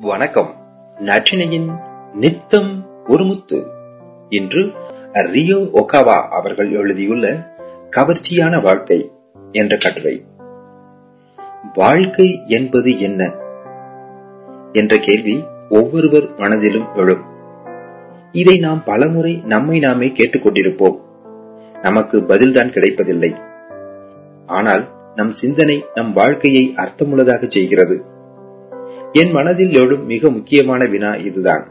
வணக்கம். நற்றினையின் நித்தம் ஒரு முத்து. இன்று ரியோ ஒகாவா அவர்கள் எழுதியுள்ள கவர்ச்சியான வாழ்க்கை என்ற கட்டுரை. வாழ்க்கை என்பது என்ன? என்ற கேள்வி ஒவ்வொருவர் மனதிலும் எழும். இதை நாம் பலமுறை நம்மை நாமே கேட்டுக்கொண்டிருப்போம். நமக்கு பதில்தான் கிடைப்பதில்லை. ஆனால் நம் சிந்தனை நம் வாழ்க்கையை அர்த்தமுள்ளதாக செய்கிறது. என் மனதில் எழும் மிக முக்கியமான வினா இதுதான்.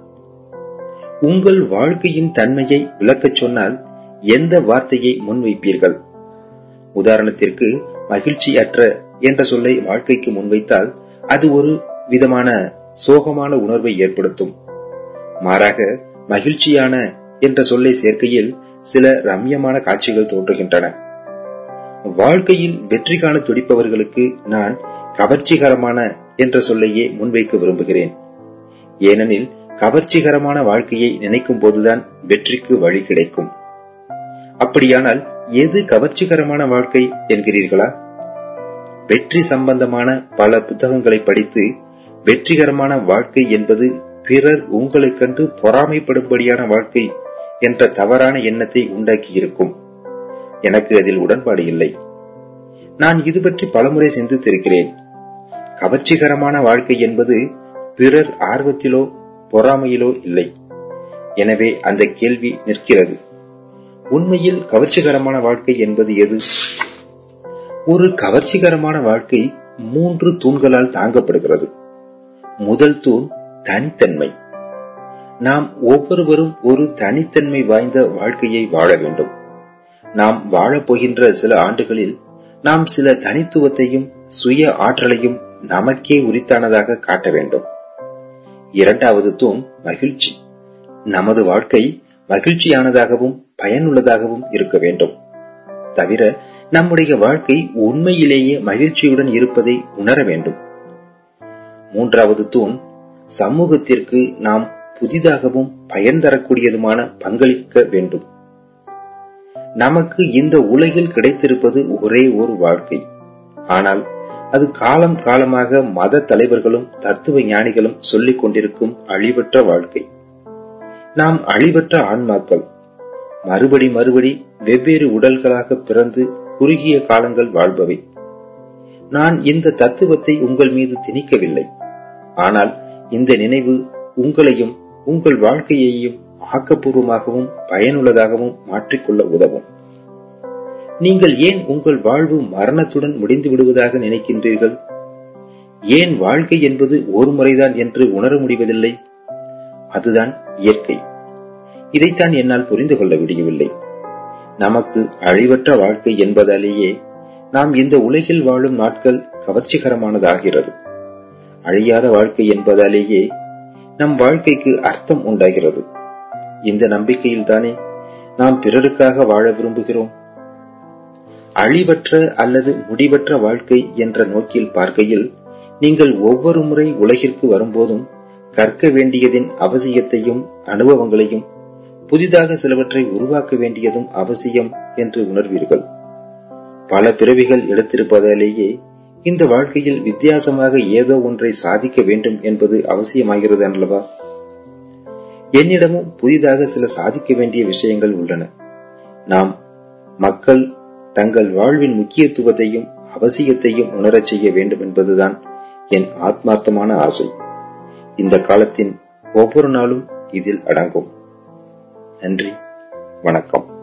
உங்கள் வாழ்க்கையின் தன்மையை விளக்கச் சொன்னால் எந்த வார்த்தையை முன்வைப்பீர்கள்? உதாரணத்திற்கு மகிழ்ச்சியற்ற என்ற சொல்லை வாழ்க்கைக்கு முன்வைத்தால் அது ஒரு விதமான சோகமான உணர்வை ஏற்படுத்தும். மாறாக மகிழ்ச்சியான என்ற சொல்லை சேர்க்கையில் சில ரம்யமான காட்சிகள் தோன்றுகின்றன. வாழ்க்கையில் வெற்றி காண துடிப்பவர்களுக்கு நான் கவர்ச்சிகரமான என்ற சொல்லையே முன்வைக்க விரும்புகிறேன். ஏனெனில் கவர்ச்சிகரமான வாழ்க்கையை நினைக்கும் போதுதான் வெற்றிக்கு வழி கிடைக்கும். அப்படியானால் எது கவர்ச்சிகரமான வாழ்க்கை என்கிறீர்களா? வெற்றி சம்பந்தமான பல புத்தகங்களை படித்து வெற்றிகரமான வாழ்க்கை என்பது பிறர் உங்களைக் கண்டு பொறாமைப்படும்படியான வாழ்க்கை என்ற தவறான எண்ணத்தை உண்டாக்கியிருக்கும். எனக்கு அதில் உடன்பாடு இல்லை. நான் இது பற்றி பலமுறை சிந்தித்திருக்கிறேன். கவர்ச்சிகரமான வாழ்க்கை என்பது பிறர் ஆர்வத்திலோ பொறாமையிலோ இல்லை. எனவே அந்த கேள்வி நிற்கிறது. உண்மையில் கவர்ச்சிகரமான வாழ்க்கை என்பது எது? ஒரு கவர்ச்சிகரமான வாழ்க்கை மூன்று தூண்களால் தாங்கப்படுகிறது. முதல் தூண் தனித்தன்மை. நாம் ஒவ்வொருவரும் ஒரு தனித்தன்மை வாய்ந்த வாழ்க்கையை வாழ வேண்டும். நாம் வாழப்போகின்ற சில ஆண்டுகளில் நாம் சில தனித்துவத்தையும் சுய ஆற்றலையும் நமக்கே உரித்தானதாக காட்ட வேண்டும். இரண்டாவது தூண் மகிழ்ச்சி. நமது வாழ்க்கை மகிழ்ச்சியானதாகவும் பயனுள்ளதாகவும் இருக்க வேண்டும். தவிர நம்முடைய வாழ்க்கை உண்மையிலேயே மகிழ்ச்சியுடன் இருப்பதை உணர வேண்டும். மூன்றாவது தூண் சமூகத்திற்கு நாம் புதிதாகவும் பயன் தரக்கூடியதுமான பங்களிக்க வேண்டும். நமக்கு இந்த உலகில் கிடைத்திருப்பது ஒரே ஒரு வாழ்க்கை. ஆனால் அது காலம் காலமாக மத தலைவர்களும் தத்துவ ஞானிகளும் சொல்லிக் கொண்டிருக்கும் அழிவற்ற வாழ்க்கை. நாம் அழிவற்ற ஆன்மாக்கள். மறுபடி மறுபடி வெவ்வேறு உடல்களாக பிறந்து குறுகிய காலங்கள் வாழ்பவை. நான் இந்த தத்துவத்தை உங்கள் மீது திணிக்கவில்லை. ஆனால் இந்த நினைவு உங்களையும் உங்கள் வாழ்க்கையையும் ஆக்கப்பூர்வமாகவும் பயனுள்ளதாகவும் மாற்றிக்கொள்ள உதவும். நீங்கள் ஏன் உங்கள் வாழ்வு மரணத்துடன் முடிந்து விடுவதாக நினைக்கின்றீர்கள்? ஏன் வாழ்க்கை என்பது ஒரு முறைதான் என்று உணர முடிவதில்லை? அதுதான் இயற்கை. இதைத்தான் என்னால் புரிந்து கொள்ள முடியவில்லை. நமக்கு அழிவற்ற வாழ்க்கை என்பதாலேயே நாம் இந்த உலகில் வாழும் நாட்கள் கவர்ச்சிகரமானதாகிறது. அழியாத வாழ்க்கை என்பதாலேயே நம் வாழ்க்கைக்கு அர்த்தம் உண்டாகிறது. இந்த நம்பிக்கையில் தானே நாம் பிறருக்காக வாழ விரும்புகிறோம்? அழிவற்ற அல்லது முடிவற்ற வாழ்க்கை என்ற நோக்கில் பார்க்கையில் நீங்கள் ஒவ்வொரு முறை உலகிற்கு வரும்போதும் கற்க வேண்டியதின் அவசியத்தையும் அனுபவங்களையும் புதிதாக சிலவற்றை உருவாக்க வேண்டியதும் அவசியம் என்று உணர்வீர்கள். பல பிறவிகள் எடுத்திருப்பதாலேயே இந்த வாழ்க்கையில் வித்தியாசமாக ஏதோ ஒன்றை சாதிக்க வேண்டும் என்பது அவசியமாகிறது அல்லவா? என்னிடமும் புதிதாக சில சாதிக்க வேண்டிய விஷயங்கள் உள்ளன. நாம் மக்கள் தங்கள் வாழ்வின் முக்கியத்துவத்தையும் அவசியத்தையும் உணரச் செய்ய வேண்டும் என்பதுதான் என் ஆத்மார்த்தமான ஆசை. இந்த காலத்தின் ஒவ்வொரு நாளும் இதில் அடங்கும். நன்றி. வணக்கம்.